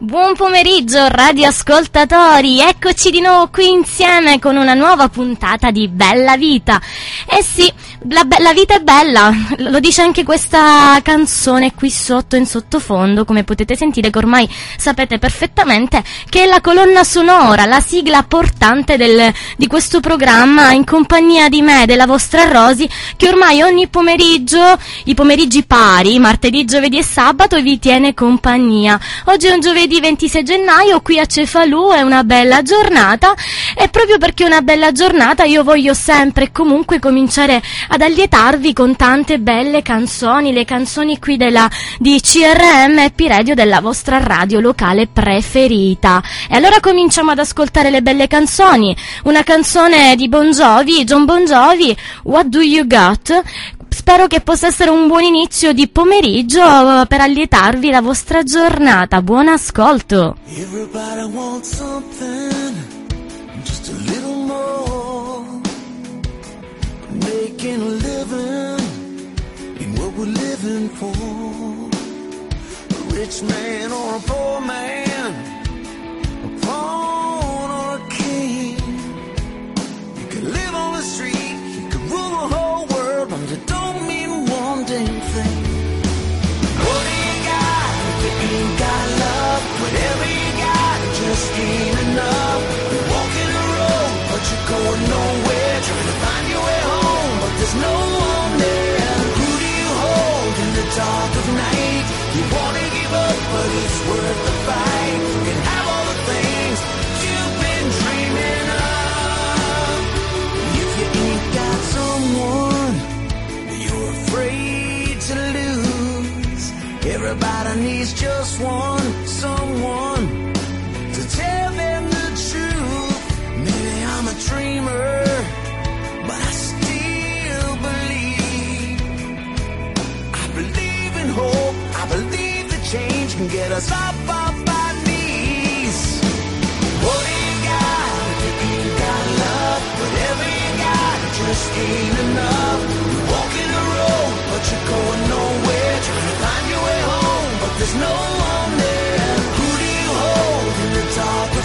Buon pomeriggio radioascoltatori, eccoci di nuovo qui insieme con una nuova puntata di Bella Vita. Eh sì, la, be- la, vita è bella, lo dice anche questa canzone qui sotto in sottofondo, come potete sentire che ormai sapete perfettamente che è la colonna sonora, la sigla portante del, di questo programma in compagnia di me, della vostra Rosi, che ormai ogni pomeriggio, i pomeriggi pari, martedì, giovedì e sabato vi tiene compagnia. Oggi è un giovedì 26 gennaio qui a Cefalù è una bella giornata e proprio perché è una bella giornata io voglio sempre e comunque cominciare ad allietarvi con tante belle canzoni, le canzoni qui della, di CRM e Radio della vostra radio locale preferita. E allora cominciamo ad ascoltare le belle canzoni. Una canzone di Bon Jovi, John Bon Jovi, What Do You Got? Spero che possa essere un buon inizio di pomeriggio eh, per allietarvi la vostra giornata. Buon ascolto! Everybody wants something, Making a living in what we're living for. A rich man or a poor man, a pawn or a king. You can live on the street, you can rule the whole world, but it don't mean one damn thing. What do you got if you ain't got love? Whatever you got, just ain't enough. You're walking a road, but you're going nowhere. There's no one there. Who do you hold in the dark of night? You wanna give up, but it's worth the fight. Can have all the things you've been dreaming of. If you ain't got someone you're afraid to lose, everybody needs just one, someone to tell them the truth. Maybe I'm a dreamer, hope. I believe that change can get us up off our knees. What do you got you got love? Whatever you got, just ain't enough. You're walking a road, but you're going nowhere. Trying to find your way home, but there's no one there. Who do you hold in the dark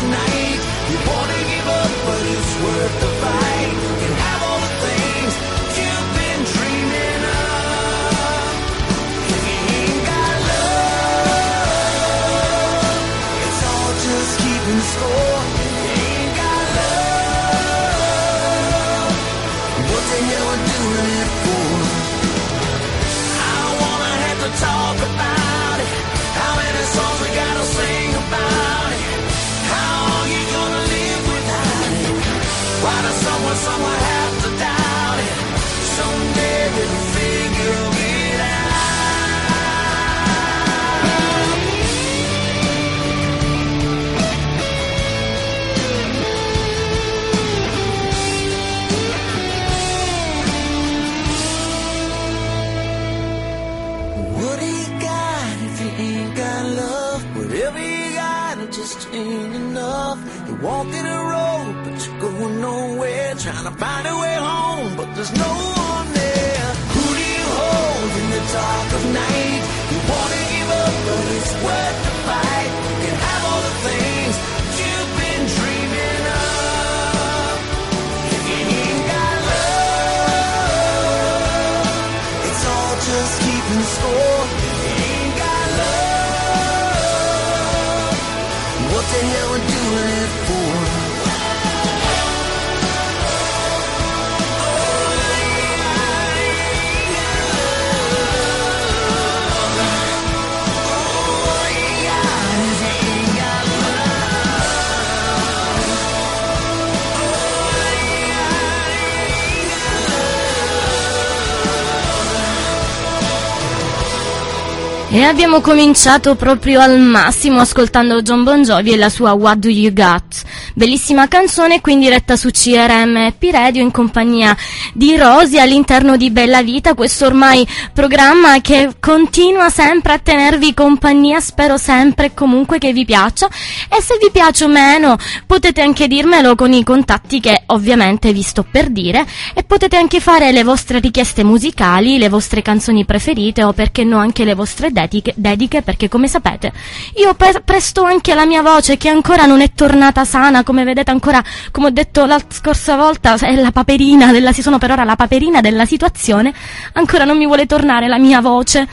E abbiamo cominciato proprio al massimo ascoltando John Bon Jovi e la sua What Do You Got? Bellissima canzone qui in diretta su CRM Happy Radio in compagnia di Rosi all'interno di Bella Vita, questo ormai programma che continua sempre a tenervi compagnia, spero sempre e comunque che vi piaccia. E se vi piace o meno potete anche dirmelo con i contatti che ovviamente vi sto per dire e potete anche fare le vostre richieste musicali, le vostre canzoni preferite o perché no anche le vostre dediche, dediche perché come sapete io pre- presto anche la mia voce che ancora non è tornata sana, come vedete ancora, come ho detto la scorsa volta, è la paperina della, sono per ora la paperina della situazione, ancora non mi vuole tornare la mia voce,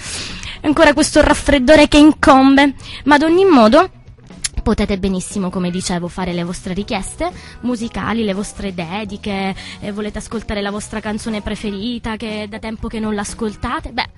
ancora questo raffreddore che incombe, ma ad ogni modo Potete benissimo, come dicevo, fare le vostre richieste musicali, le vostre dediche, eh, volete ascoltare la vostra canzone preferita che da tempo che non l'ascoltate? Beh,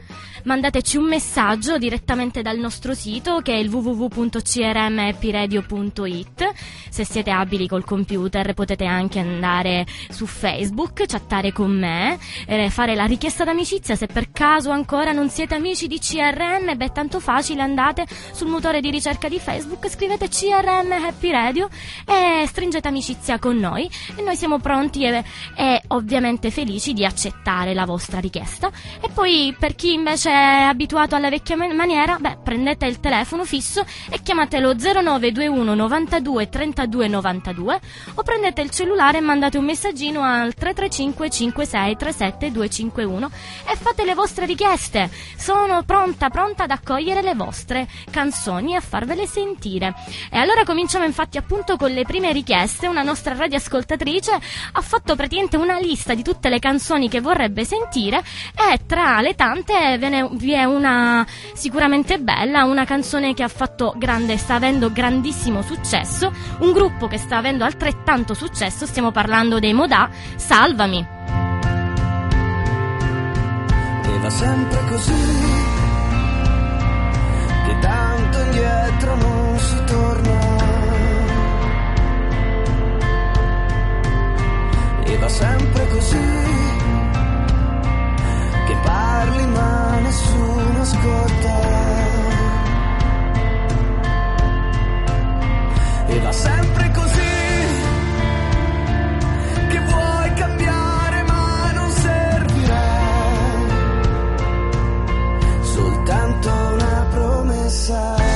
mandateci un messaggio direttamente dal nostro sito che è il www.crmhappyradio.it. Se siete abili col computer potete anche andare su Facebook, chattare con me, eh, fare la richiesta d'amicizia. Se per caso ancora non siete amici di CRM, beh, tanto facile, andate sul motore di ricerca di Facebook, scrivete CRM Happy Radio e stringete amicizia con noi e noi siamo pronti e, e ovviamente felici di accettare la vostra richiesta. E poi per chi invece è abituato alla vecchia maniera, beh, prendete il telefono fisso e chiamatelo 0921 92 32 92 o prendete il cellulare e mandate un messaggino al 335 56 37 251 e fate le vostre richieste. Sono pronta, pronta ad accogliere le vostre canzoni e a farvele sentire. E allora cominciamo infatti appunto con le prime richieste. Una nostra radioascoltatrice ha fatto praticamente una lista di tutte le canzoni che vorrebbe sentire e tra le tante ve ne, vi è una sicuramente bella, una canzone che ha fatto grande, sta avendo grandissimo successo, un gruppo che sta avendo altrettanto successo, stiamo parlando dei Modà, Salvami. E va sempre così va sempre così che parli ma nessuno ascolta. E va sempre così che vuoi cambiare ma non servirà soltanto una promessa.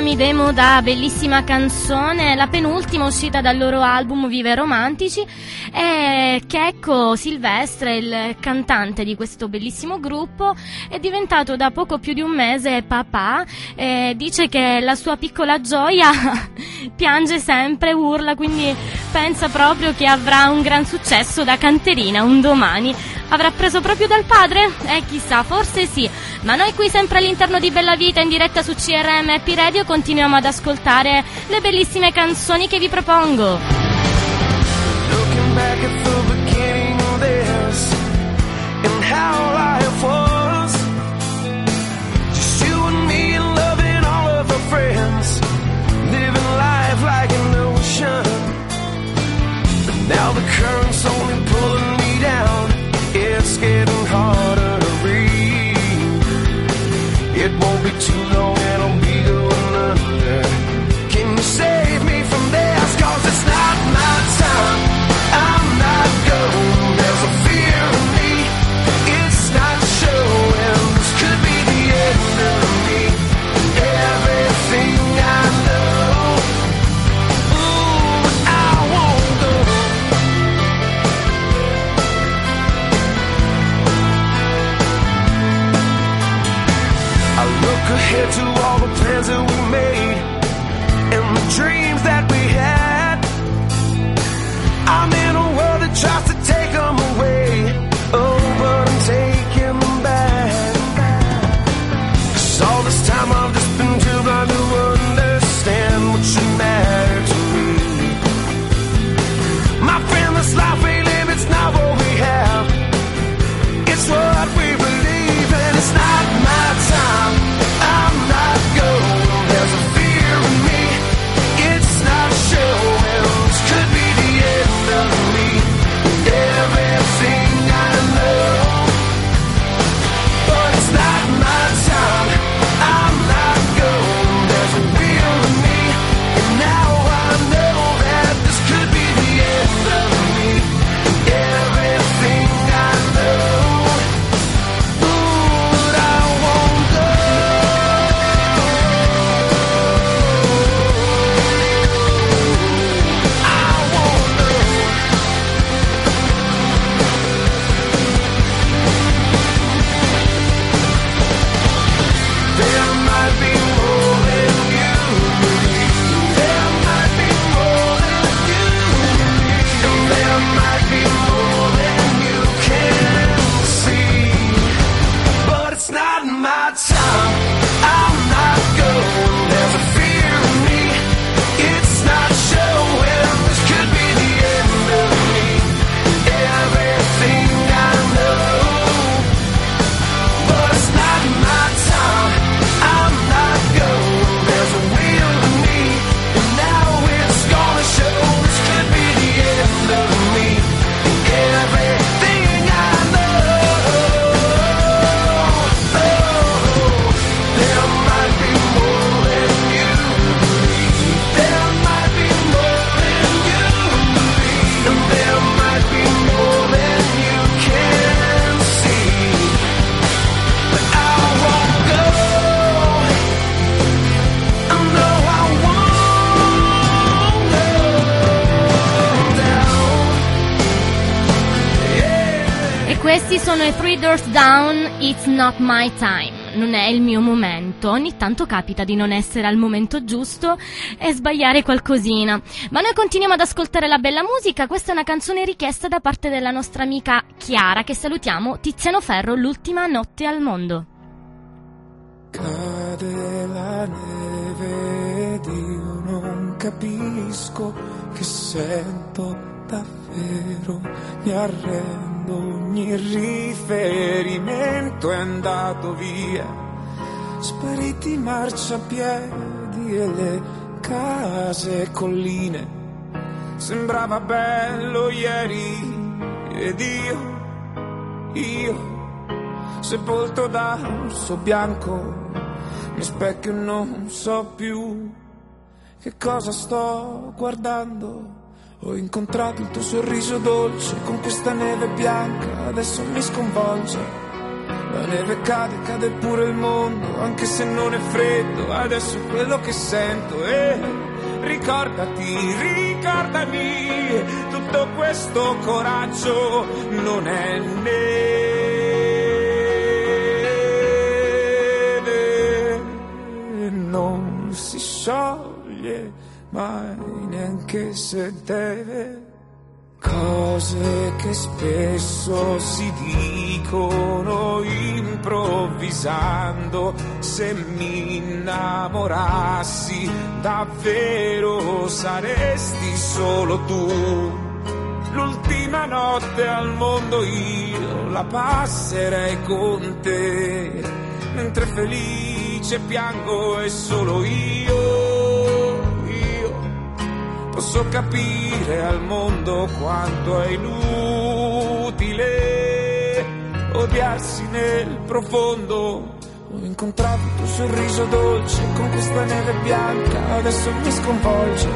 Salvami demo da bellissima canzone, la penultima uscita dal loro album Vive Romantici e Checco Silvestre, il cantante di questo bellissimo gruppo, è diventato da poco più di un mese papà e dice che la sua piccola gioia piange sempre, urla, quindi pensa proprio che avrà un gran successo da canterina un domani. Avrà preso proprio dal padre? Eh chissà, forse sì. Ma noi qui sempre all'interno di Bella Vita in diretta su CRM Happy Radio continuiamo ad ascoltare le bellissime canzoni che vi propongo. Doors Down, It's Not My Time. Non è il mio momento, ogni tanto capita di non essere al momento giusto e sbagliare qualcosina. Ma noi continuiamo ad ascoltare la bella musica, questa è una canzone richiesta da parte della nostra amica Chiara, che salutiamo, Tiziano Ferro, l'ultima notte al mondo. Cade la neve ed io non capisco che sento davvero, mi arrendo, ogni riferimento è andato via, spariti i marciapiedi e le case e colline, sembrava bello ieri ed io, io sepolto da rosso bianco, mi specchio non so più che cosa sto guardando. Ho incontrato il tuo sorriso dolce con questa neve bianca, adesso mi sconvolge. La neve cade, cade pure il mondo, anche se non è freddo, adesso è quello che sento. E ricordati, ricordami, tutto questo coraggio non è neve, non si scioglie mai neanche se deve. Cose che spesso si dicono improvvisando, se mi innamorassi davvero saresti solo tu. L'ultima notte al mondo io la passerei con te, mentre felice piango e solo io posso capire al mondo quanto è inutile odiarsi nel profondo. Ho incontrato il tuo sorriso dolce con questa neve bianca, adesso mi sconvolge.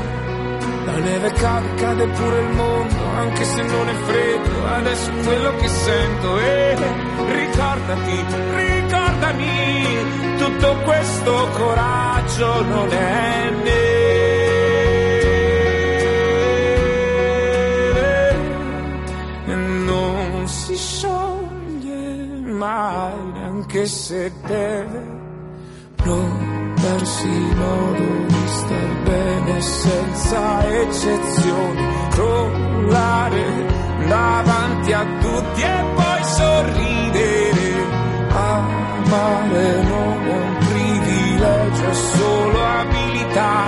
La neve cade, cade pure il mondo, anche se non è freddo, adesso è quello che sento. E ricordati, ricordami, tutto questo coraggio non è mai neanche se deve provarsi modo di star bene senza eccezioni, crollare davanti a tutti e poi sorridere. Amare non è un privilegio, è solo abilità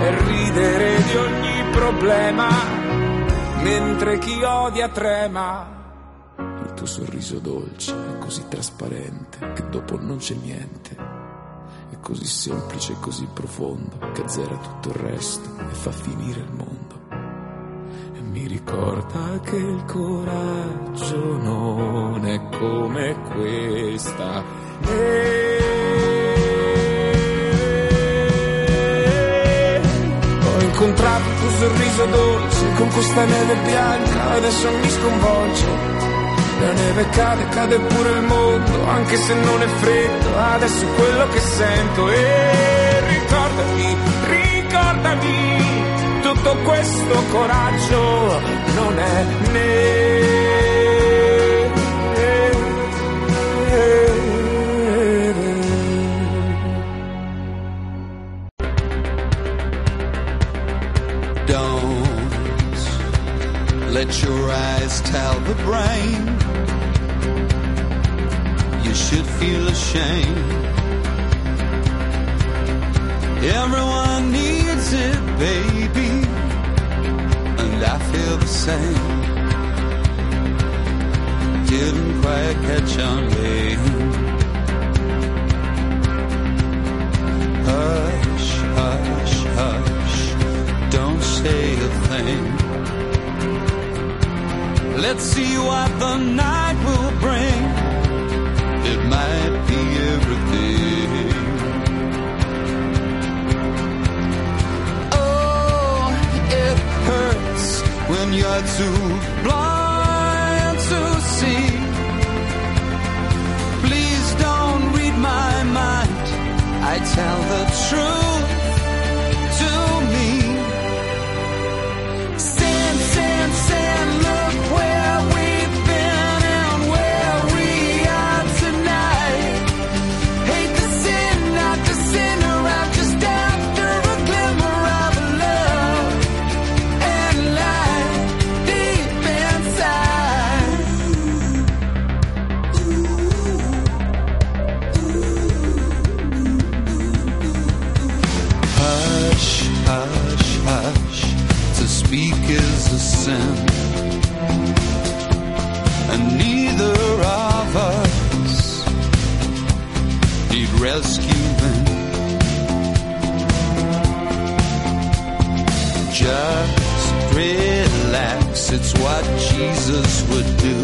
e ridere di ogni problema, mentre chi odia trema tuo sorriso dolce è così trasparente che dopo non c'è niente. È così semplice e così profondo che azzera tutto il resto e fa finire il mondo. E mi ricorda che il coraggio non è come questa. E ho incontrato il tuo sorriso dolce con questa neve bianca, adesso mi sconvolge la neve cade, cade pure il mondo, anche se non è freddo, adesso quello che sento. E ricordati, ricordami, tutto questo coraggio non è neve. Don't let your eyes tell the brain you should feel ashamed. Everyone needs it, baby, and I feel the same. Didn't quite catch on, baby. Hush, hush, hush, don't say a thing. Let's see what the night will bring it might be everything. Oh, it hurts when you're too blind to see. Please don't read my mind. I tell the truth Just relax, it's what Jesus would do.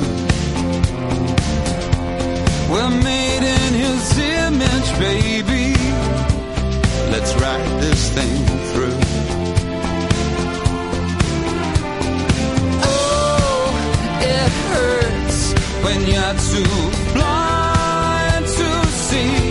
We're made in his image, baby. Let's ride this thing through. Oh, it hurts when you're too blind don't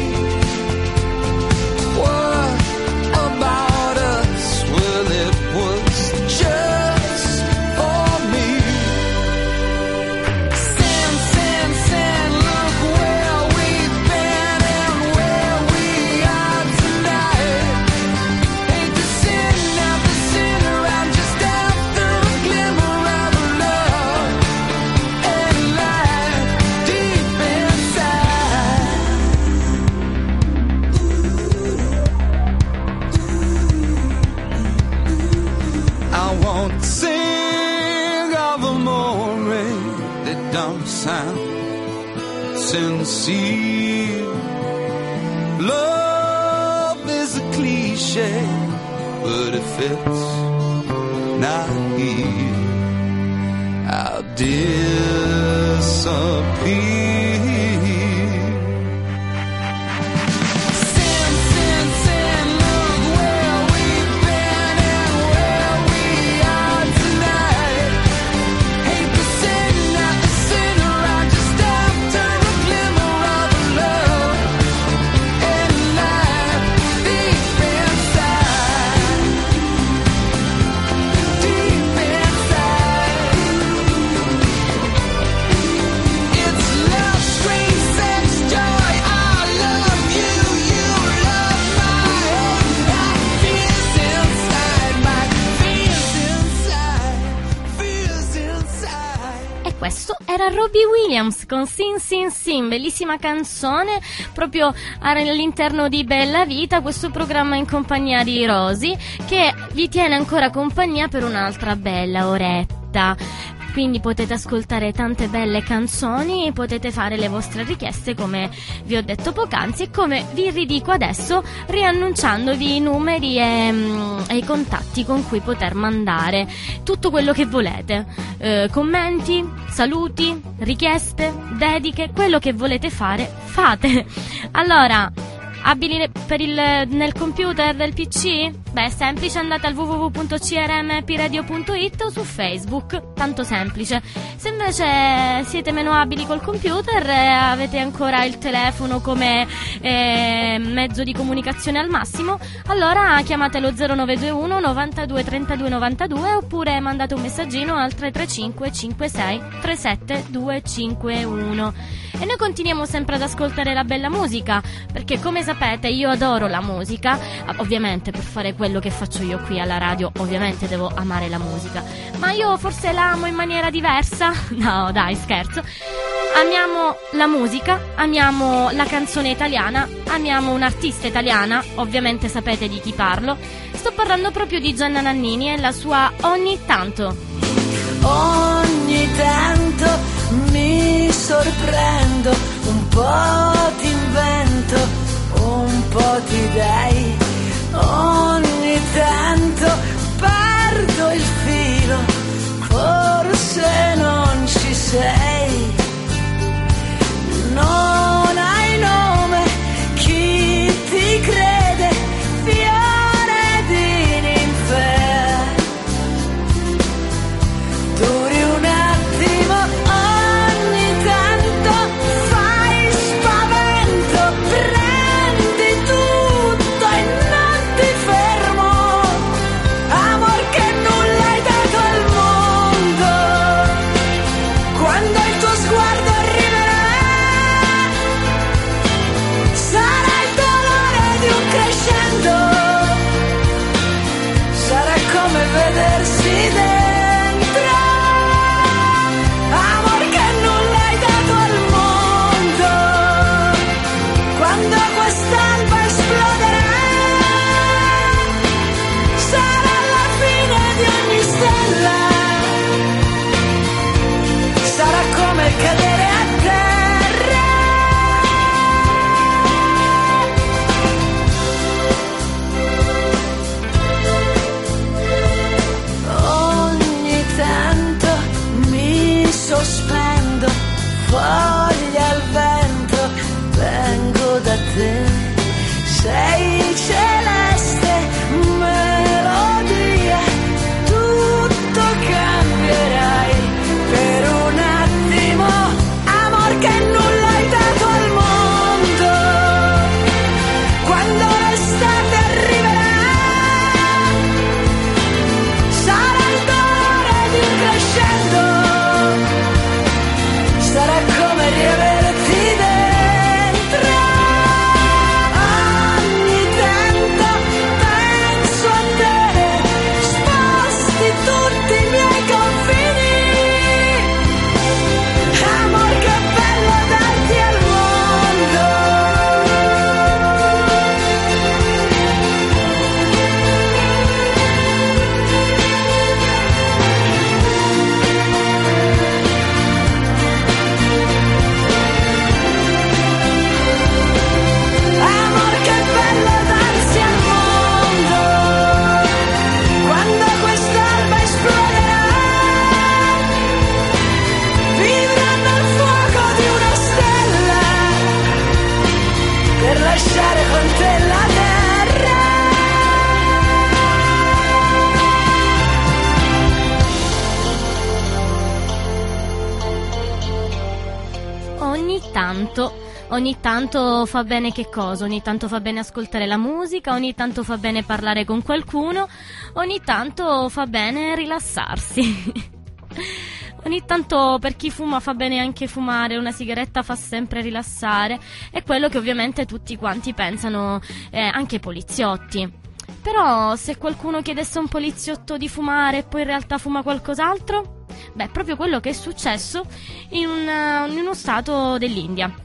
Robbie Williams con Sin Sin Sin, bellissima canzone proprio all'interno di Bella Vita, questo programma in compagnia di Rosy che vi tiene ancora compagnia per un'altra bella oretta. Quindi potete ascoltare tante belle canzoni, potete fare le vostre richieste come vi ho detto poc'anzi e come vi ridico adesso riannunciandovi i numeri e, mm, e i contatti con cui poter mandare tutto quello che volete. Eh, commenti, saluti, richieste, dediche, quello che volete fare, fate. Allora, abili il, nel computer del PC? Beh, è semplice, andate al www.crmpiradio.it o su Facebook, tanto semplice. Se invece siete meno abili col computer e avete ancora il telefono come eh, mezzo di comunicazione al massimo, allora chiamate lo 0921 92 32 92 oppure mandate un messaggino al 335 56 37 251. E noi continuiamo sempre ad ascoltare la bella musica, perché come sapete io adoro la musica, ovviamente per fare quello che faccio io qui alla radio, ovviamente devo amare la musica, ma io forse la amo in maniera diversa, no dai scherzo, amiamo la musica, amiamo la canzone italiana, amiamo un'artista italiana, ovviamente sapete di chi parlo, sto parlando proprio di Gianna Nannini e la sua Ogni tanto. Ogni tanto mi sorprendo, un po' ti invento, un po' ti dai. Ogni tanto perdo il filo, forse non ci sei. Non fa bene che cosa? Ogni tanto fa bene ascoltare la musica, ogni tanto fa bene parlare con qualcuno, ogni tanto fa bene rilassarsi. Ogni tanto per chi fuma fa bene anche fumare, una sigaretta fa sempre rilassare, è quello che ovviamente tutti quanti pensano, eh, anche i poliziotti. Però se qualcuno chiedesse a un poliziotto di fumare e poi in realtà fuma qualcos'altro? Beh, proprio quello che è successo in, un, in uno stato dell'India.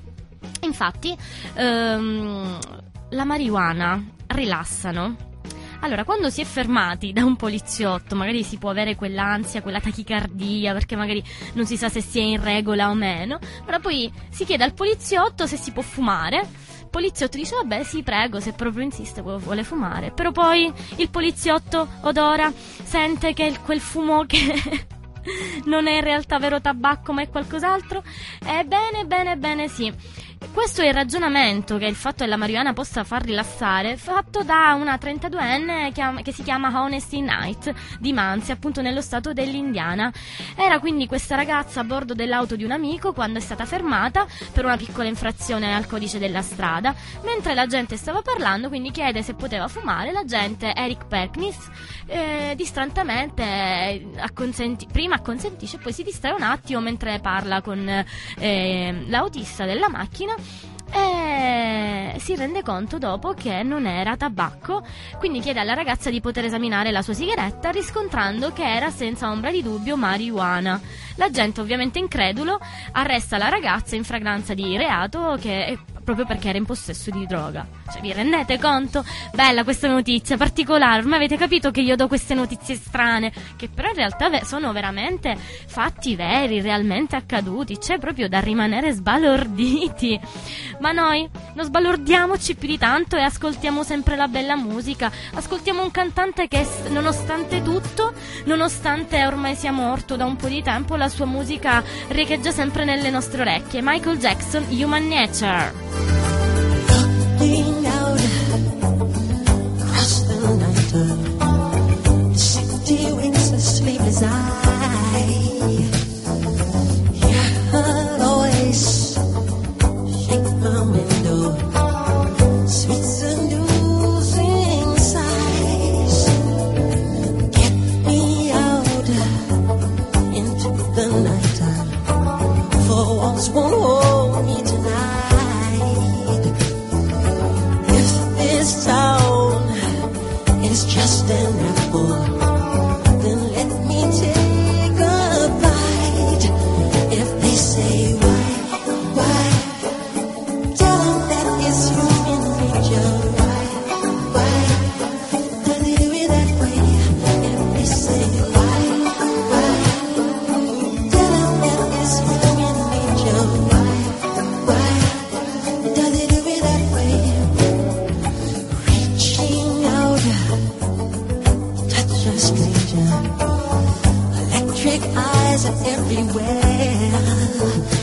Infatti, ehm, la marijuana rilassano allora, quando si è fermati da un poliziotto, magari si può avere quell'ansia, quella tachicardia, perché magari non si sa se si è in regola o meno. Allora poi si chiede al poliziotto se si può fumare. Il poliziotto dice, vabbè, sì, prego, se proprio insiste, vuole fumare. Però poi il poliziotto odora, sente che quel fumo che... non è in realtà vero tabacco ma è qualcos'altro? Ebbene, bene, bene, sì. Questo è il ragionamento che il fatto che la marijuana possa far rilassare, fatto da una 32enne che si chiama Honesty Knight di Manzi, appunto nello stato dell'Indiana. Era quindi questa ragazza a bordo dell'auto di un amico quando è stata fermata per una piccola infrazione al codice della strada. Mentre la gente stava parlando, quindi chiede se poteva fumare, la gente, Eric Perkins, eh, distrattamente eh, acconsenti- prima acconsentisce e poi si distrae un attimo mentre parla con eh, l'autista della macchina e si rende conto dopo che non era tabacco, quindi chiede alla ragazza di poter esaminare la sua sigaretta riscontrando che era senza ombra di dubbio marijuana. L'agente ovviamente incredulo arresta la ragazza in fragranza di reato che proprio perché era in possesso di droga. Cioè, vi rendete conto? Bella questa notizia, particolare. Ormai avete capito che io do queste notizie strane, che però in realtà sono veramente fatti veri, realmente accaduti. C'è proprio da rimanere sbalorditi. Ma noi non sbalordiamoci più di tanto e ascoltiamo sempre la bella musica. Ascoltiamo un cantante che, nonostante tutto, nonostante ormai sia morto da un po' di tempo, la sua musica riecheggia sempre nelle nostre orecchie. Michael Jackson, Human Nature. The night, the city winks Electric eyes are everywhere.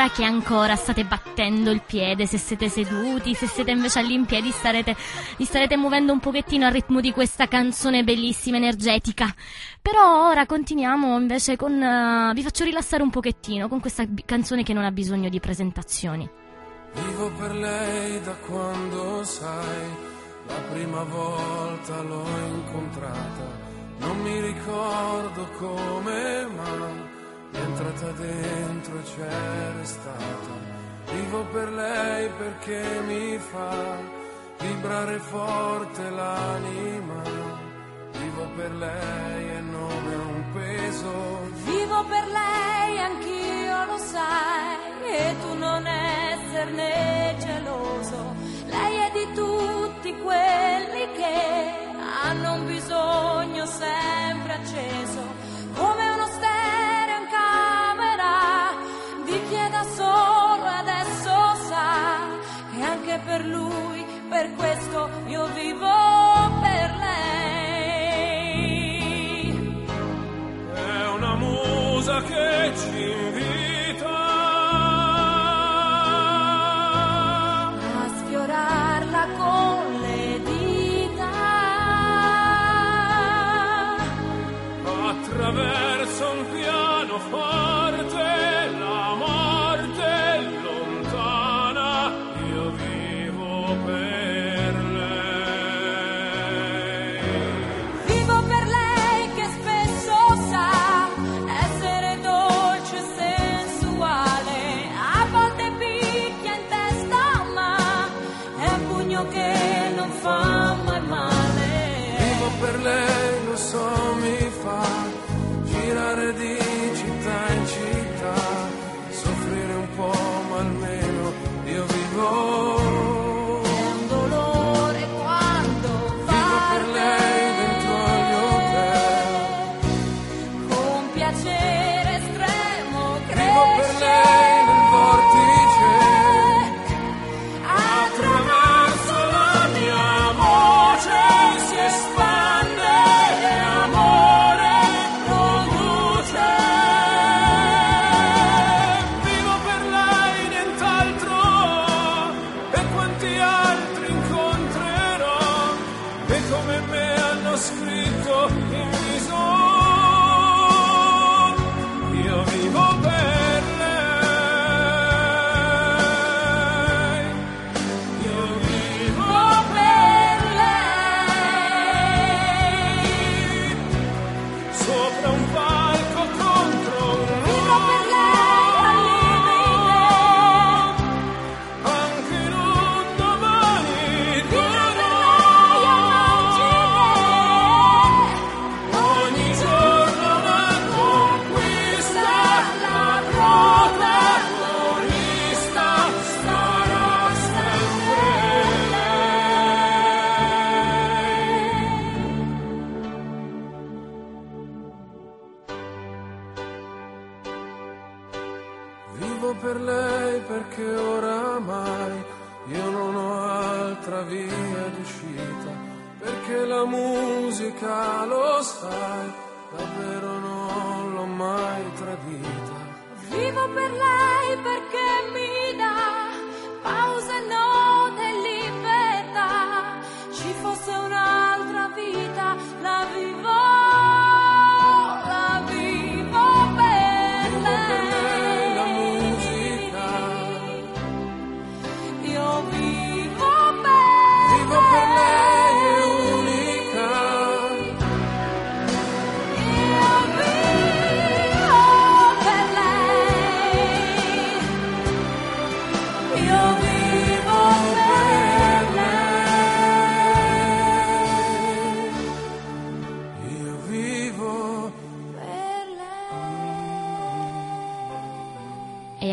ora che ancora state battendo il piede, se siete seduti, se siete invece all'impiedi starete, vi starete muovendo un pochettino al ritmo di questa canzone bellissima, energetica. Però ora continuiamo invece con... Uh, vi faccio rilassare un pochettino con questa b- canzone che non ha bisogno di presentazioni. Vivo per lei da quando sai, la prima volta l'ho incontrata, non mi ricordo come mai entrata dentro e c'è restata. Vivo per lei perché mi fa vibrare forte l'anima. Vivo per lei e non è un peso. Vivo per lei, anch'io lo sai, e tu non esserne geloso. Lei è di tutti quelli che hanno un bisogno sempre acceso per lui, per questo io vivo.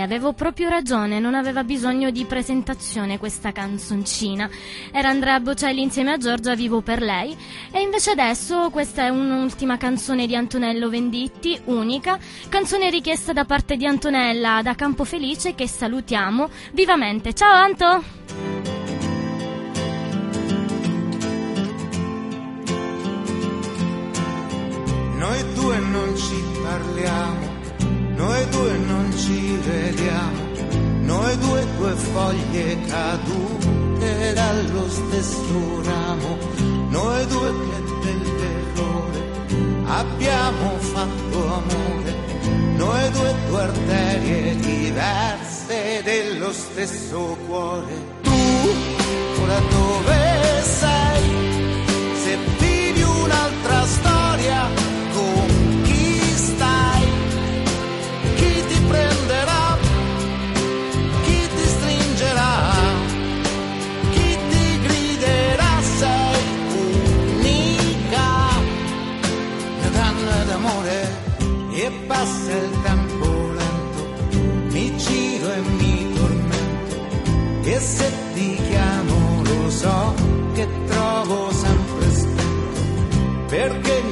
Avevo proprio ragione, non aveva bisogno di presentazione questa canzoncina. Era Andrea Bocelli insieme a Giorgia Vivo per lei. E invece adesso questa è un'ultima canzone di Antonello Venditti, unica, canzone richiesta da parte di Antonella da Campofelice che salutiamo vivamente. Ciao Anto! Noi due non ci parliamo, noi due non ci vediamo, due foglie cadute dallo stesso ramo, noi due che dell'errore abbiamo fatto amore, noi due due arterie diverse dello stesso cuore. Tu ora dove sei? Spento perché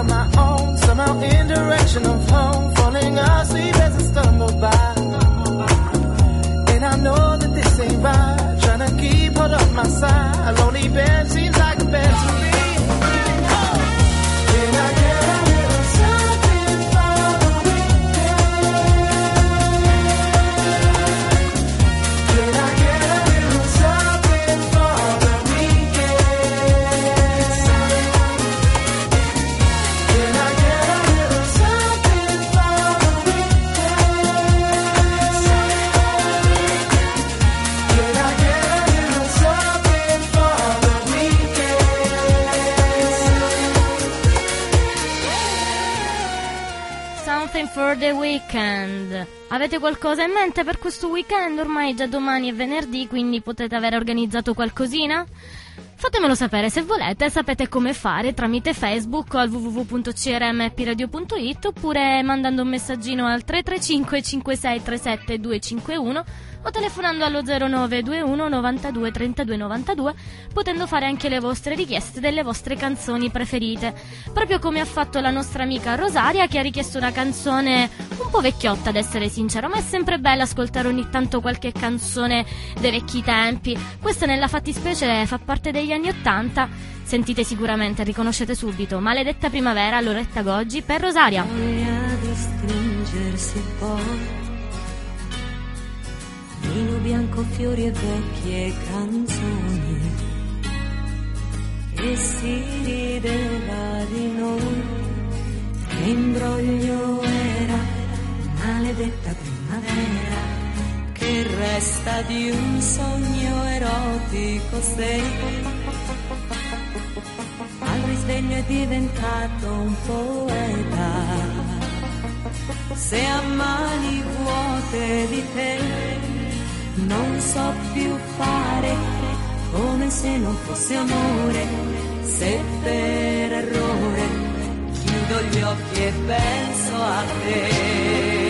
on my own, somehow in direction of home. Falling asleep as I stumble by. And I know that this ain't right. Trying to keep her on my side. A lonely bed seems like a bed to me. Weekend. Avete qualcosa in mente per questo weekend? Ormai già domani è venerdì, quindi potete aver organizzato qualcosina? Fatemelo sapere se volete, sapete come fare tramite Facebook al www.crmpiradio.it oppure mandando un messaggino al 335 5637 251 o telefonando allo 0921 92 32 92 potendo fare anche le vostre richieste delle vostre canzoni preferite. Proprio come ha fatto la nostra amica Rosaria che ha richiesto una canzone un po' vecchiotta ad essere sincera, ma è sempre bello ascoltare ogni tanto qualche canzone dei vecchi tempi. Questa nella fattispecie fa parte degli anni 80. Sentite sicuramente, riconoscete subito. Maledetta primavera, Loretta Goggi per Rosaria. voglia di stringersi poi vino bianco, fiori e vecchie canzoni. E si rideva di noi. Che imbroglio era maledetta primavera che resta di un sogno erotico sei al risveglio è diventato un poeta. Se a mani vuote di te non so più fare come se non fosse amore, se per errore chiudo gli occhi e penso a te.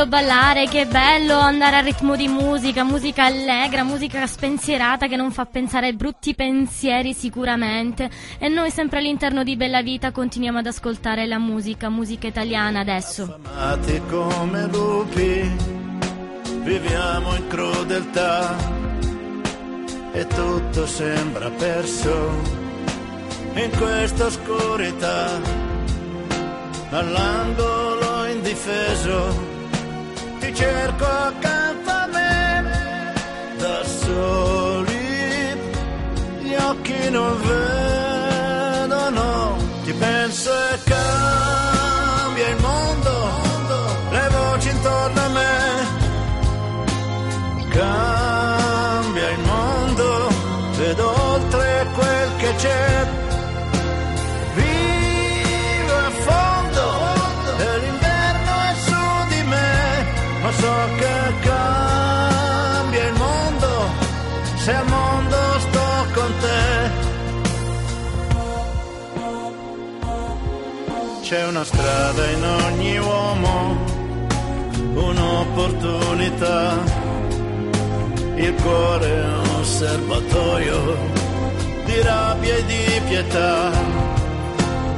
Bello ballare, che bello andare a ritmo di musica, musica allegra, musica spensierata che non fa pensare ai brutti pensieri sicuramente. E noi sempre all'interno di Bella Vita continuiamo ad ascoltare la musica, musica italiana adesso. Amati come lupi, viviamo in crudeltà e tutto sembra perso in questa oscurità. All'angolo indifeso ti cerco accanto a me, da soli gli occhi non vedono, ti penso e cambia il mondo, le voci intorno a me, cambia C'è una strada in ogni uomo, un'opportunità, il cuore è un serbatoio di rabbia e di pietà.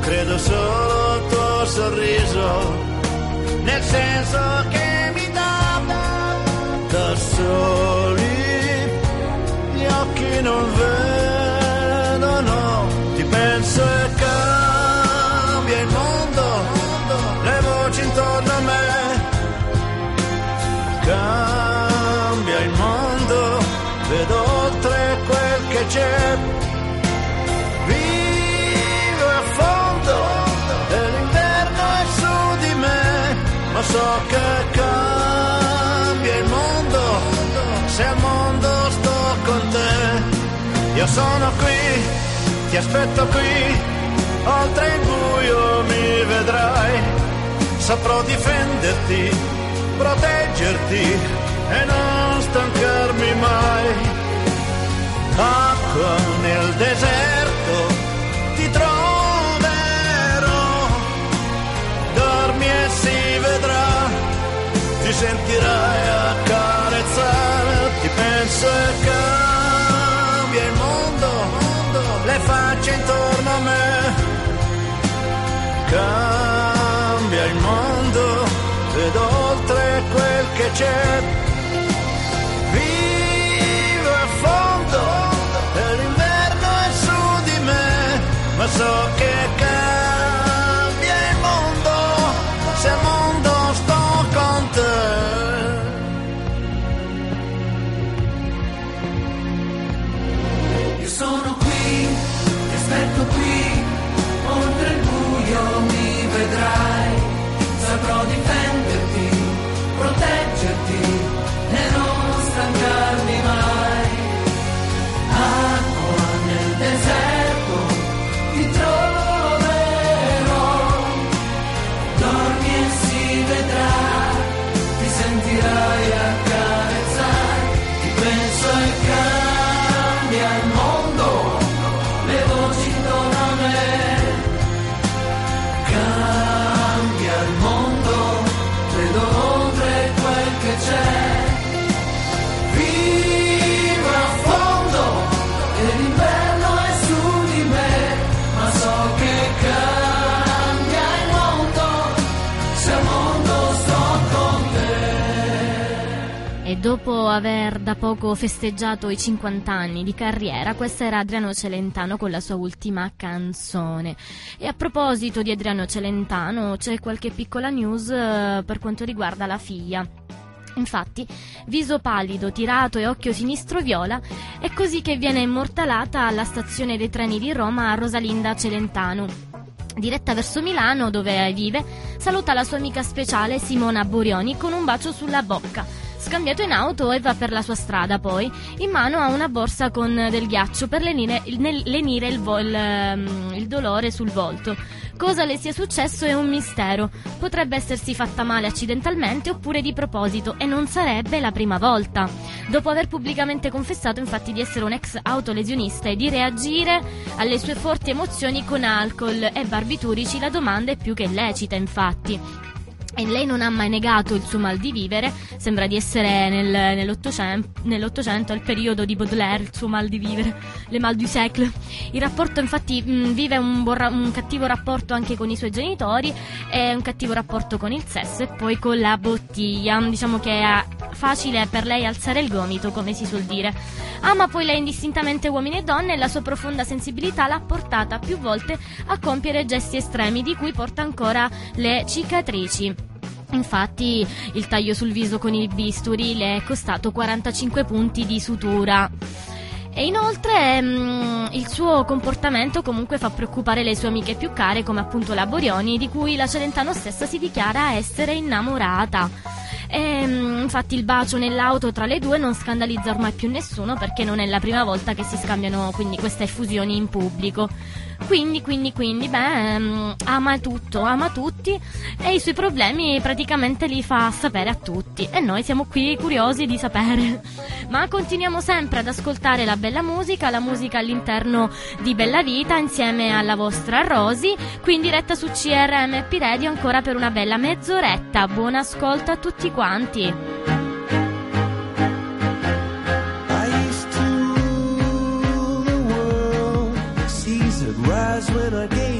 Credo solo al tuo sorriso, nel senso che mi dà da soli gli occhi non vedono, cambia il mondo, vedo oltre quel che c'è. Vivo a fondo e l'inverno è su di me, ma so che cambia il mondo se al mondo sto con te. Io sono qui, ti aspetto qui, oltre il buio mi vedrai, saprò difenderti, proteggerti e non stancarmi mai. Acqua nel deserto ti troverò, dormi e si vedrà, ti sentirai accarezzare, ti penso e cambia il mondo, le facce intorno a me, cambia il mondo, vedo oltre quel che c'è. Me, ma dopo aver da poco festeggiato i 50 anni di carriera, questa era Adriano Celentano con la sua ultima canzone. E a proposito di Adriano Celentano, c'è qualche piccola news eh, per quanto riguarda la figlia. Infatti, viso pallido, tirato e occhio sinistro viola, è così che viene immortalata alla stazione dei treni di Roma Rosalinda Celentano. Diretta verso Milano, dove vive, saluta la sua amica speciale Simona Borioni con un bacio sulla bocca. Scambiato in auto e va per la sua strada poi. In mano ha una borsa con del ghiaccio per lenire, lenire il, vo- il, ehm, il dolore sul volto. Cosa le sia successo è un mistero. Potrebbe essersi fatta male accidentalmente oppure di proposito e non sarebbe la prima volta. Dopo aver pubblicamente confessato infatti di essere un ex autolesionista e di reagire alle sue forti emozioni con alcol e barbiturici, la domanda è più che lecita infatti. E lei non ha mai negato il suo mal di vivere, sembra di essere nel- nell'Ottocento, nell'Ottocento, il periodo di Baudelaire, il suo mal di vivere, le mal du siècle. Il rapporto infatti mh, vive un, buon ra- un cattivo rapporto anche con i suoi genitori e un cattivo rapporto con il sesso e poi con la bottiglia, diciamo che è facile per lei alzare il gomito, come si suol dire. Ama poi lei indistintamente uomini e donne e la sua profonda sensibilità l'ha portata più volte a compiere gesti estremi di cui porta ancora le cicatrici. Infatti il taglio sul viso con il bisturi le è costato 45 punti di sutura. E inoltre mm, il suo comportamento comunque fa preoccupare le sue amiche più care, come appunto la Borioni, di cui la Celentano stessa si dichiara essere innamorata. E, mm, infatti il bacio nell'auto tra le due non scandalizza ormai più nessuno perché non è la prima volta che si scambiano quindi queste effusioni in pubblico. Quindi, quindi, quindi, beh, mm, ama tutto, ama tutti e i suoi problemi praticamente li fa sapere a tutti e noi siamo qui curiosi di sapere. Ma continuiamo sempre ad ascoltare la bella musica, la musica all'interno di Bella Vita insieme alla vostra Rosy, qui in diretta su CRM Radio ancora per una bella mezz'oretta. Buon ascolto a tutti quanti. Rise when I gave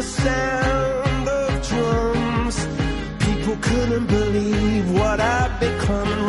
the sound of drums. People couldn't believe what I'd become.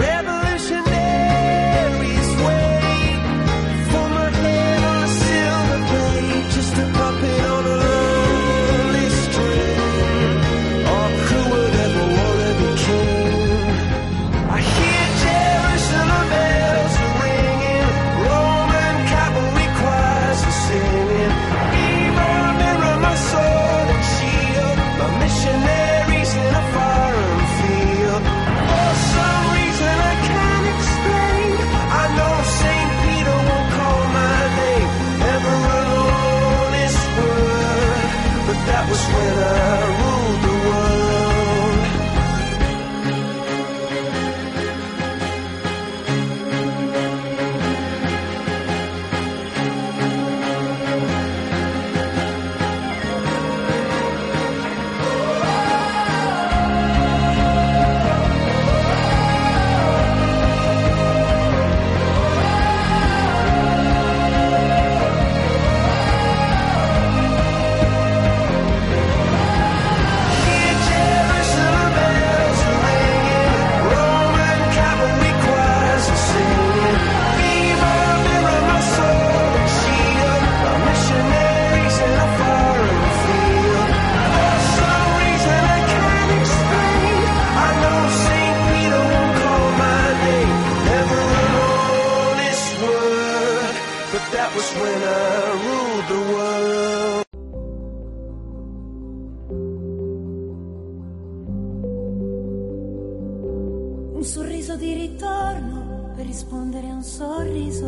Un sorriso di ritorno per rispondere a un sorriso.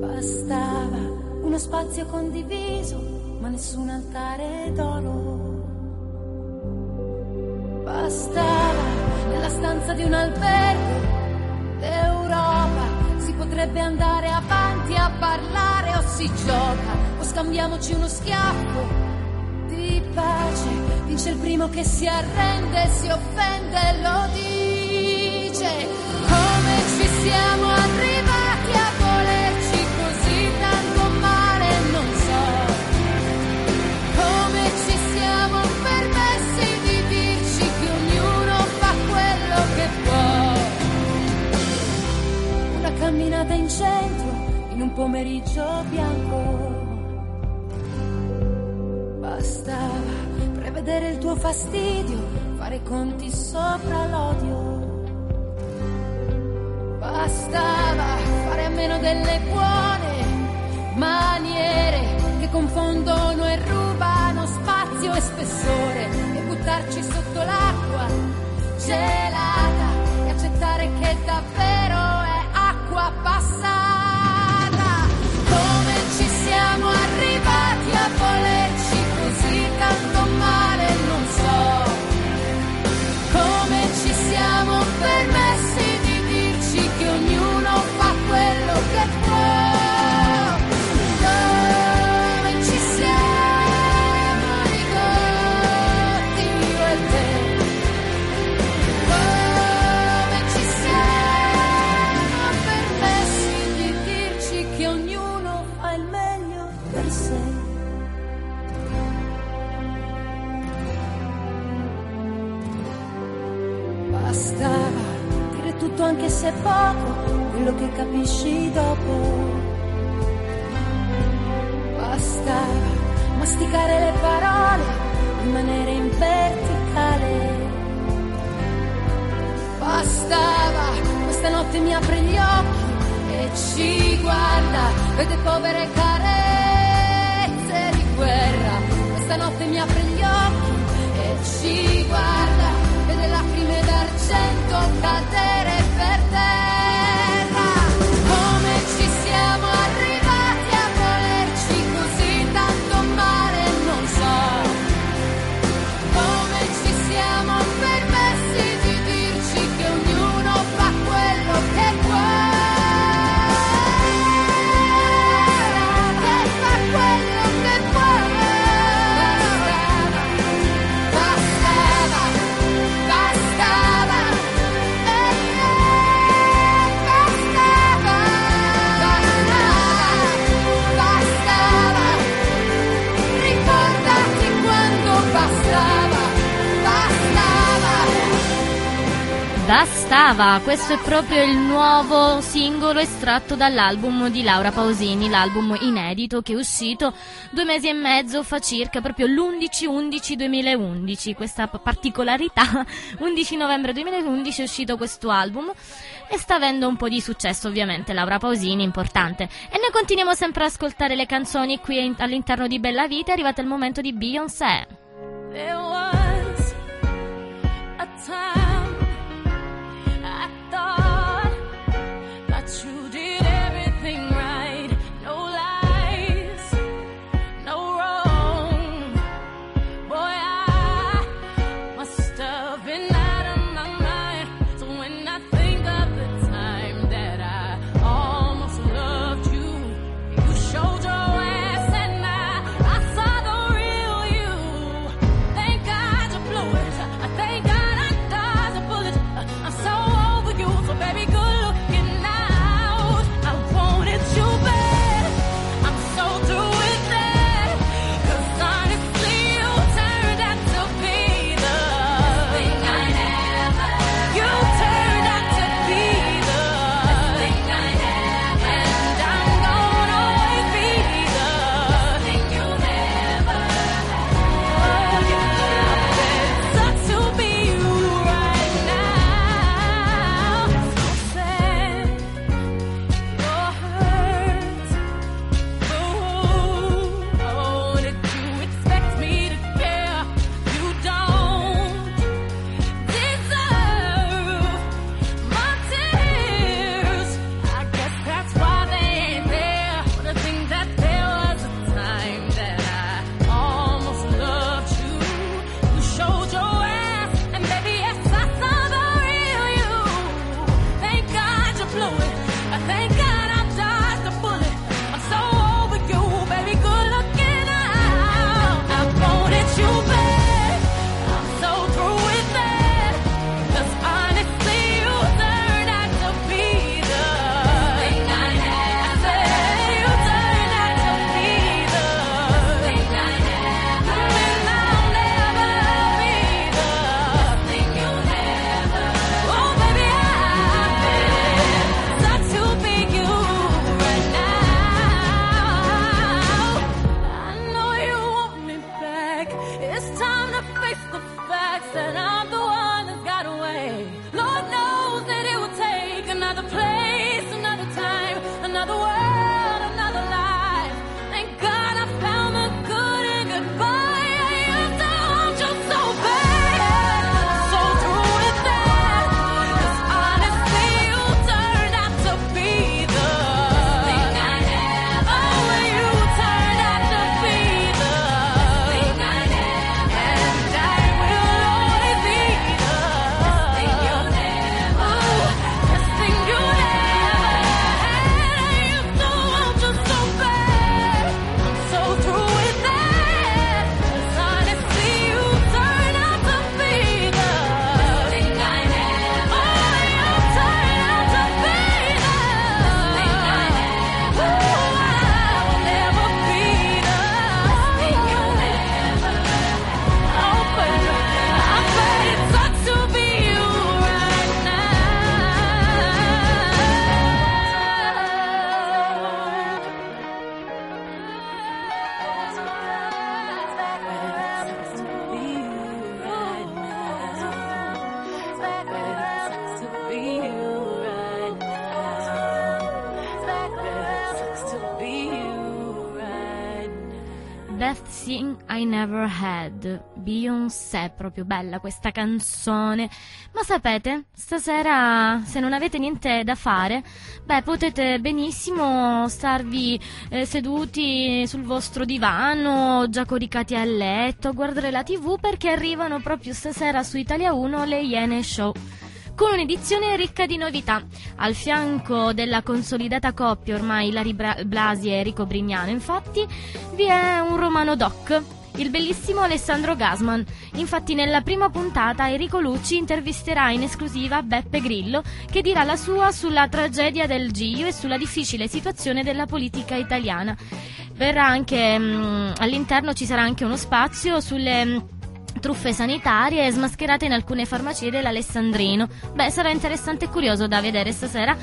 Bastava uno spazio condiviso, ma nessun altare d'oro. Bastava nella stanza di un albergo d'Europa. Si potrebbe andare avanti a parlare o si gioca o scambiamoci uno schiaffo di pace. Vince il primo che si arrende, si offende, lo dice. Come ci siamo arrivati a volerci così tanto male, non so. Come ci siamo permessi di dirci che ognuno fa quello che può? Una camminata in centro in un pomeriggio bianco. Bastava prevedere il tuo fastidio, fare i conti sopra l'odio. Bastava fare a meno delle buone maniere che confondono e rubano spazio e spessore e buttarci sotto l'acqua gelata e accettare che davvero tutto anche se poco, quello che capisci dopo. Bastava masticare le parole, rimanere in verticale. Bastava, questa notte mi apre gli occhi e ci guarda, vede povere carezze di guerra. Questa notte mi apre gli occhi e ci guarda, vede lacrime d'argento cadere Bastava, questo è proprio il nuovo singolo estratto dall'album di Laura Pausini, l'album inedito che è uscito due mesi e mezzo fa circa, proprio l'11-11-2011, questa particolarità, 11 novembre 2011 è uscito questo album e sta avendo un po' di successo ovviamente, Laura Pausini, importante. E noi continuiamo sempre ad ascoltare le canzoni qui in- all'interno di Bella Vita, è arrivato il momento di Beyoncé. There was Beyoncé, proprio bella questa canzone. Ma sapete, stasera se non avete niente da fare, beh, potete benissimo starvi eh, seduti sul vostro divano, già coricati a letto, guardare la TV perché arrivano proprio stasera su Italia 1 le Iene Show con un'edizione ricca di novità. Al fianco della consolidata coppia ormai Lari Blasi e Enrico Brignano, infatti, vi è un romano doc. Il bellissimo Alessandro Gasman. Infatti, nella prima puntata Enrico Lucci intervisterà in esclusiva Beppe Grillo, che dirà la sua sulla tragedia del Gio e sulla difficile situazione della politica italiana. Anche mm, all'interno ci sarà anche uno spazio sulle mm, truffe sanitarie smascherate in alcune farmacie dell'Alessandrino. Beh, sarà interessante e curioso da vedere stasera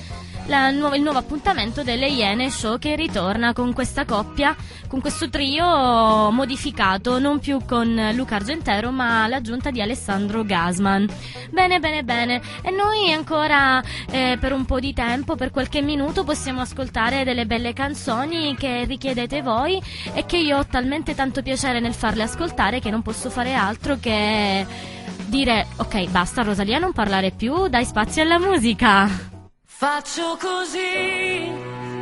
la il nuovo appuntamento delle Iene Show che ritorna con questa coppia, con questo trio modificato, non più con Luca Argentero ma l'aggiunta di Alessandro Gasman. Bene, bene, bene. E noi ancora eh, per un po' di tempo, per qualche minuto, possiamo ascoltare delle belle canzoni che richiedete voi e che io ho talmente tanto piacere nel farle ascoltare che non posso fare altro che dire ok, basta Rosalia, non parlare più, dai spazio alla musica. Faccio così,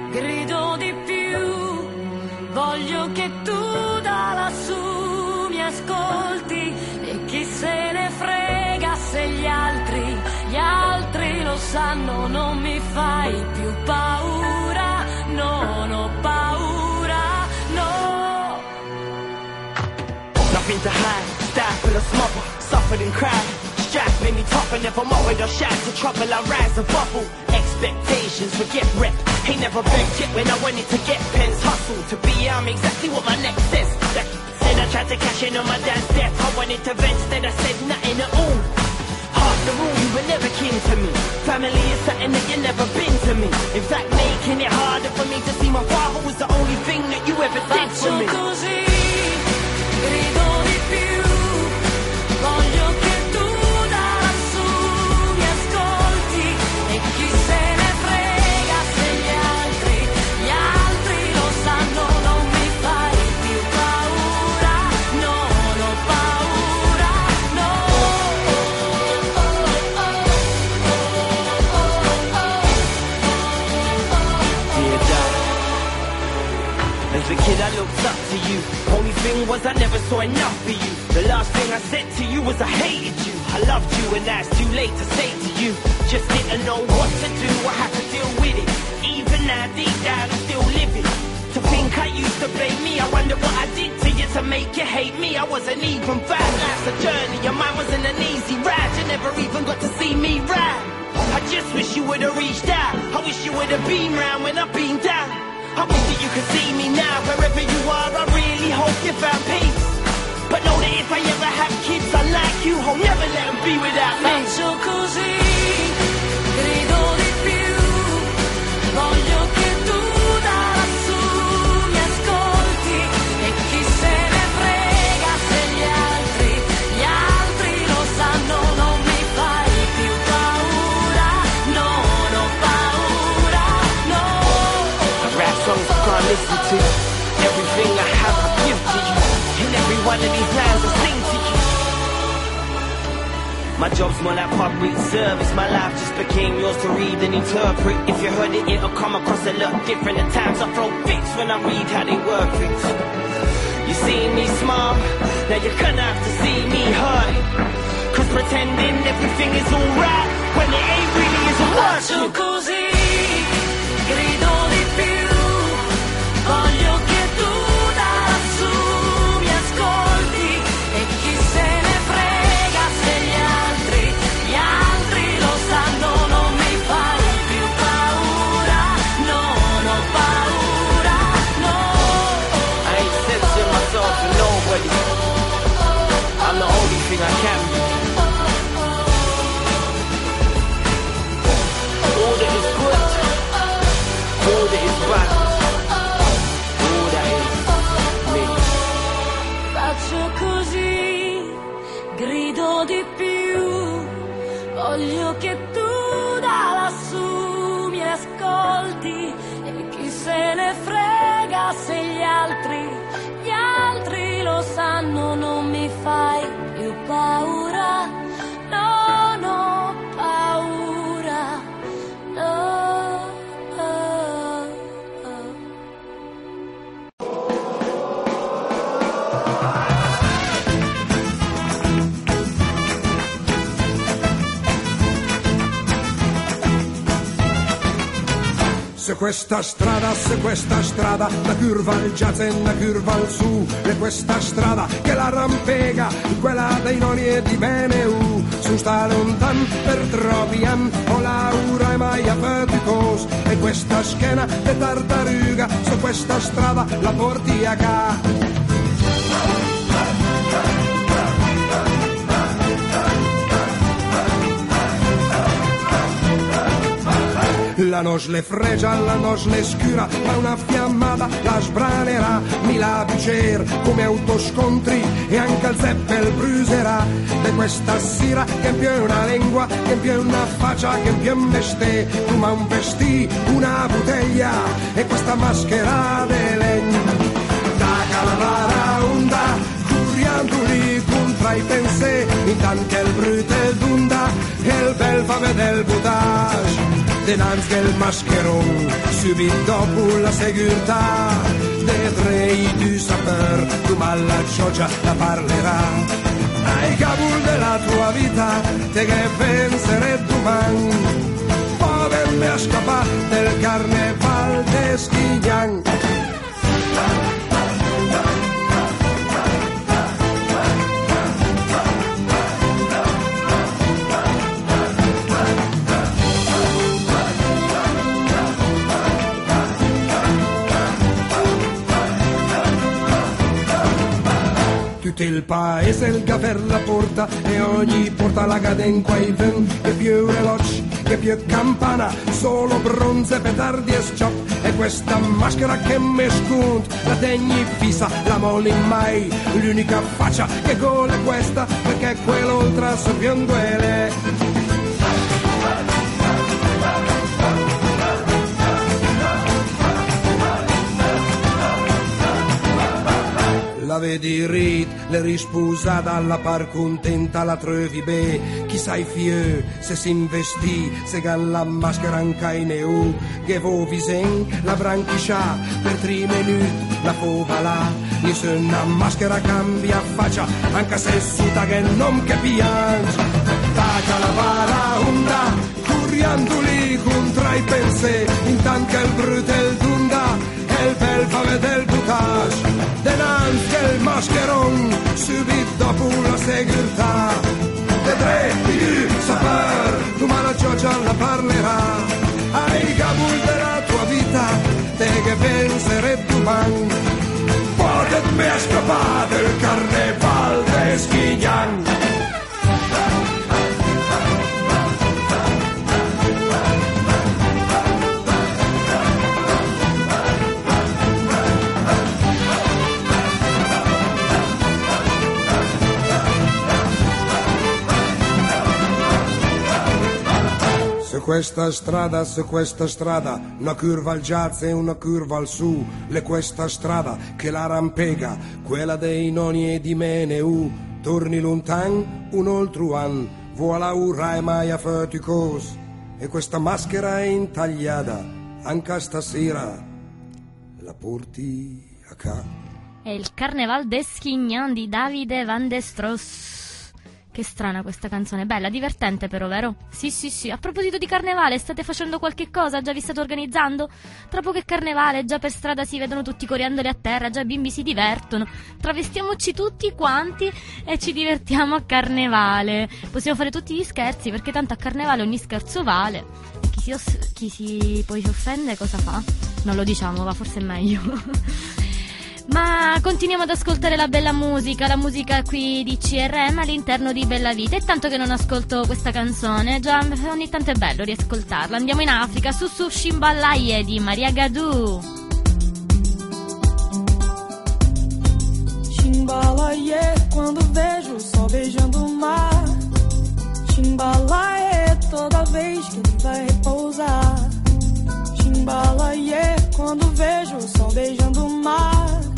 grido di più, voglio che tu da lassù mi ascolti e chi se ne frega se gli altri, gli altri lo sanno, non mi fai più paura, non ho paura, no. Nothing to hide, stifle or smother, suffered and cried. Strife made me tougher, never worried or shy to trouble. I rise and bubble. Expectations forget rep. Ain't never been yet when I wanted to get pens. Hustle to be, I'm exactly what my next is That said I tried to cash in on my dad's death. I wanted to vent, instead I said nothing at all. Half the rule, you were never kin to me. Family is something that you never been to me. In fact, making it harder for me to see my father was the only thing that you ever did for me. Thing was, I never saw enough for you. The last thing I said to you was I hated you. I loved you, and that's too late to say to you. Just didn't know what to do. I had to deal with it. Even now, deep down, I'm still living. To think I used to blame me, I wonder what I did to you to make you hate me. I wasn't even bad. Life's a journey, your mind wasn't an easy ride. You never even got to see me ride. I just wish you would've reached out. I wish you would've been round when I've been down. I wish that you could see me now, wherever you are. I really hope you found peace. But know that if I ever have kids unlike you, I'll never let them be without me. Questa strada, se questa strada, la curva al jazz e la curva al su, e questa strada che la rampega, quella dei noni e di bene u, su sta lontan per troppi anni, ho l'aura e mai faticos, e questa schiena che tartaruga, su questa strada la porti La nos le fregia, la nos le scura, ma una fiammata la sbranerà, mi la bicer come autoscontri e anche il zeppel brucerà. E questa sera che più una lingua, che più una faccia, che più un vestì, come un vestì, una bottiglia e questa maschera de legno. Da calavara onda, curiandoli contra i pensieri, intanto il brutto il dunda, e il bel fame del butage. Denanzi che il mascheron, subito dopo la segurità, vedrei du saper, tu la gioia la parlerà. Ai cabul della tua vita, te che penserai domani, povermi a scappare del carneval de Schignan. Tutto il paese il per la porta e ogni porta la cadenza i ven. Che più veloce, che più campana, solo bronze, petardi e sciop. E questa maschera che mi scund, la tegni fissa, la molli mai, l'unica faccia che gol è questa perché quell'oltre sappiando è La vedi rit, le risposa dalla par contenta la trovi be, chi sai fieu, se si investì, se gan la maschera anche in eu, che vo visen, la branchiscia, per tre minuti, la fova là, nessuna maschera cambia faccia, anche se suta che non che piange, taca la vara onda, curiandoli contra i pensi, intanto il brutto il dunda, e il bel fame del butage, denanzi che il mascheron, subito dopo la segurità, vedrai più saper, tu ma la gioia la parlerà, ai gabul della tua vita, te che penserai domani, potetemi a scappare del carneval de questa strada, se questa strada, una curva al jazz e una curva al su, le questa strada che la rampega, quella dei noni e di Meneu, torni lontan un altro an, Voilà urrai mai a fare cose e questa maschera è intagliata anche stasera la porti a ca. È il Carneval des Schignon di Davide Van de Stross. Che strana questa canzone, bella, divertente però, vero? Sì, sì, sì. A proposito di carnevale, state facendo qualche cosa? Già vi state organizzando? Tra poco è carnevale, già per strada si vedono tutti coriandoli a terra, già i bimbi si divertono. Travestiamoci tutti quanti e ci divertiamo a carnevale. Possiamo fare tutti gli scherzi, perché tanto a carnevale ogni scherzo vale. Chi si, chi si poi si offende cosa fa? Non lo diciamo, va forse è meglio. Ma continuiamo ad ascoltare la bella musica, la musica qui di CRM all'interno di Bella Vita. È tanto che non ascolto questa canzone, già ogni tanto è bello riascoltarla. Andiamo in Africa, su su Shimballaye di Maria Gadou. Chimbalaie, quando vejo o beijando o mar. Chimbalaie, toda vez que ele vai repousar. Chimbalaie, quando vejo o beijando o mar.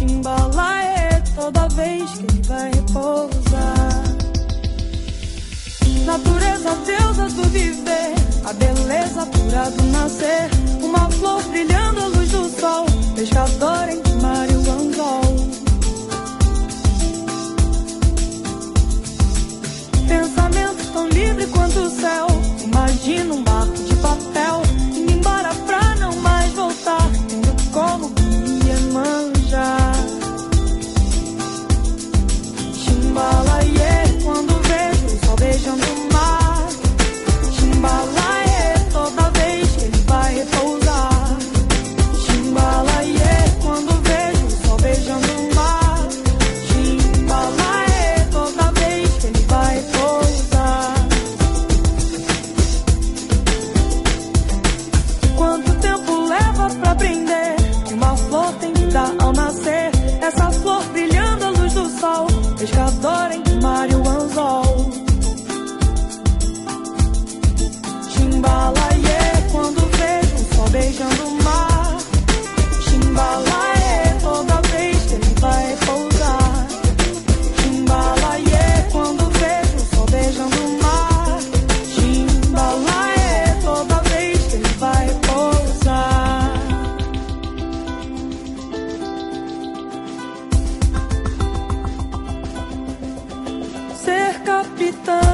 Chimbalaie, toda vez que ele vai repousar. Natureza, deusa do viver, a beleza pura do nascer. Uma flor brilhando à luz do sol, pescador entre mar e o anzol. Pensamento tão livre quanto o céu. Imagina um barco de papel indo embora pra não mais voltar, tendo como Iemanjá. Chimbalaie, quando vejo o sol beijando solidão.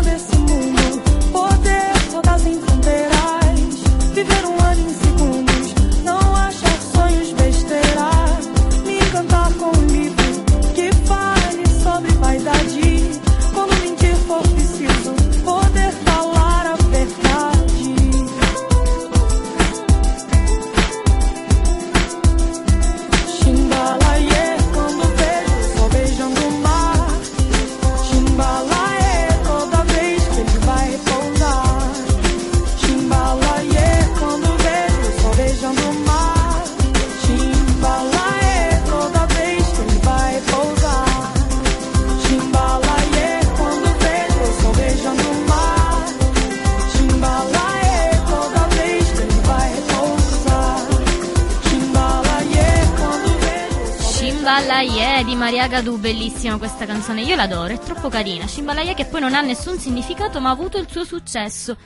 Shimbalaye di Maria Gadou, bellissima questa canzone, io l'adoro, è troppo carina. Shimbalaye che poi non ha nessun significato ma ha avuto il suo successo.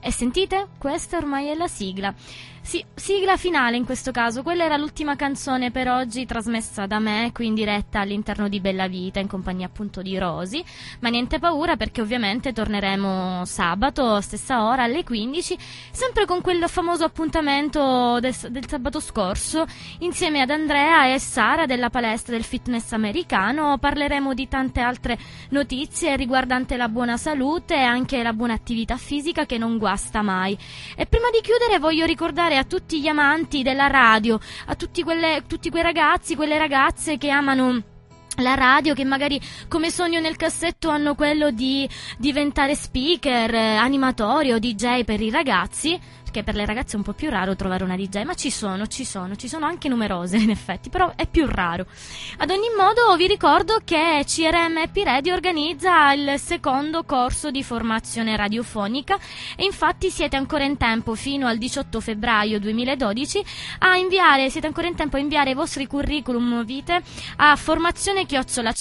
E sentite? Questa ormai è la sigla. Sì, sigla finale in questo caso. Quella era l'ultima canzone per oggi trasmessa da me qui in diretta all'interno di Bella Vita in compagnia appunto di Rosi. Ma niente paura perché ovviamente torneremo sabato, stessa ora alle 15, sempre con quel famoso appuntamento del, del sabato scorso insieme ad Andrea e Sara della palestra del fitness americano. Parleremo di tante altre notizie riguardanti la buona salute e anche la buona attività fisica che non guasta mai. E prima di chiudere voglio ricordare a tutti gli amanti della radio, a tutti, quelle- tutti quei ragazzi, quelle ragazze che amano la radio che magari come sogno nel cassetto hanno quello di diventare speaker, eh, animatori o DJ per i ragazzi, che per le ragazze è un po' più raro trovare una DJ, ma ci sono, ci sono, ci sono anche numerose in effetti, però è più raro. Ad ogni modo vi ricordo che CRM Happy Radio organizza il secondo corso di formazione radiofonica e infatti siete ancora in tempo fino al 18 febbraio 2012 a inviare, siete ancora in tempo a inviare i vostri curriculum vitae a formazione chiocciola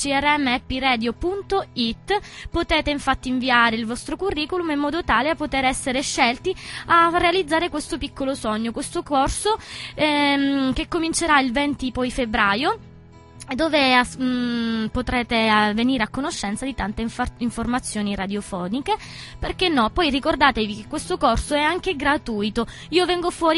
potete infatti inviare il vostro curriculum in modo tale da poter essere scelti a realizzare questo piccolo sogno, questo corso ehm, che comincerà il 20 poi febbraio dove mh, potrete eh, venire a conoscenza di tante infa- informazioni radiofoniche. Perché no, poi ricordatevi che questo corso è anche gratuito. Io vengo fuori